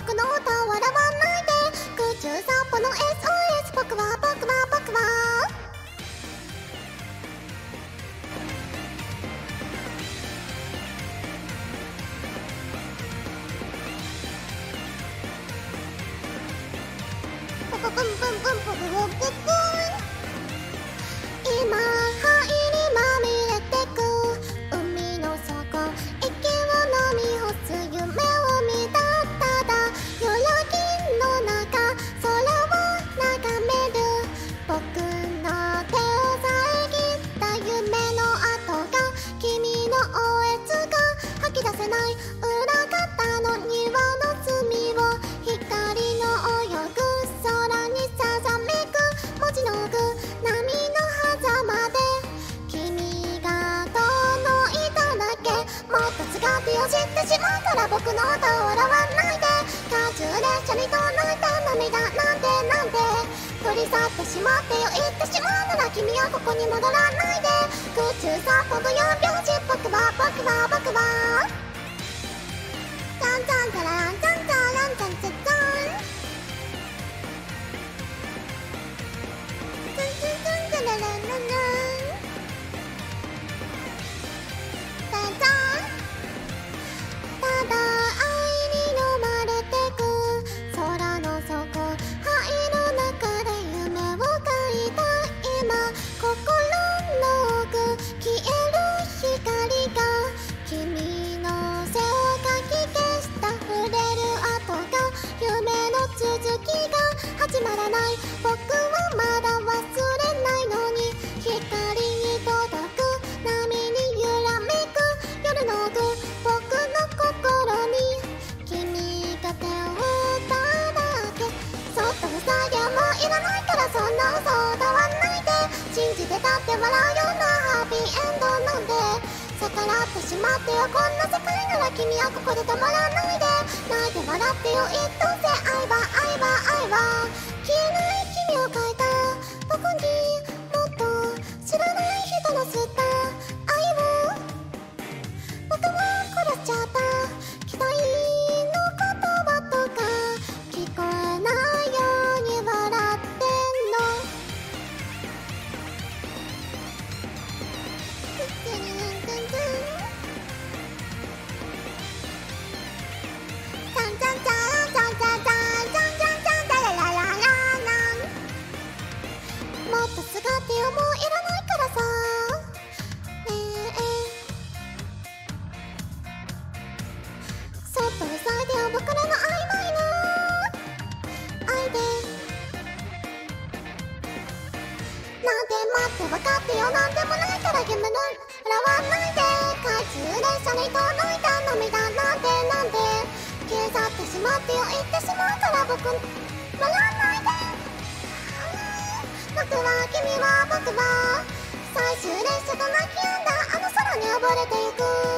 僕の歌を笑わないで。空中散歩の SOS 僕は僕は僕は。ブブブンブン。ブンブブブブせない裏方の庭の隅を光の泳ぐ空にさざめく文字の具波の狭間で君が遠のいただけもっと使ってよ知ってしまうから僕の音を笑わないで過重列車に届いた涙なんてなんて取り去ってしまってよ言ってしまうなら君はここに戻らないで空中散歩の4拍子僕は僕は僕は当当当当当って笑うようなハッピーエンドなんで逆らってしまってよ。こんな世界なら君はここで止まらないで。泣いて笑ってよ。一等星。愛は愛は愛は。待って分かってよなんでもないから夢の笑わないで懐中列車に届いた涙なんてなんで消え去ってしまってよ言ってしまうから僕笑わないで僕は君は僕は最終列車と泣き止んだあの空に溺れてゆく。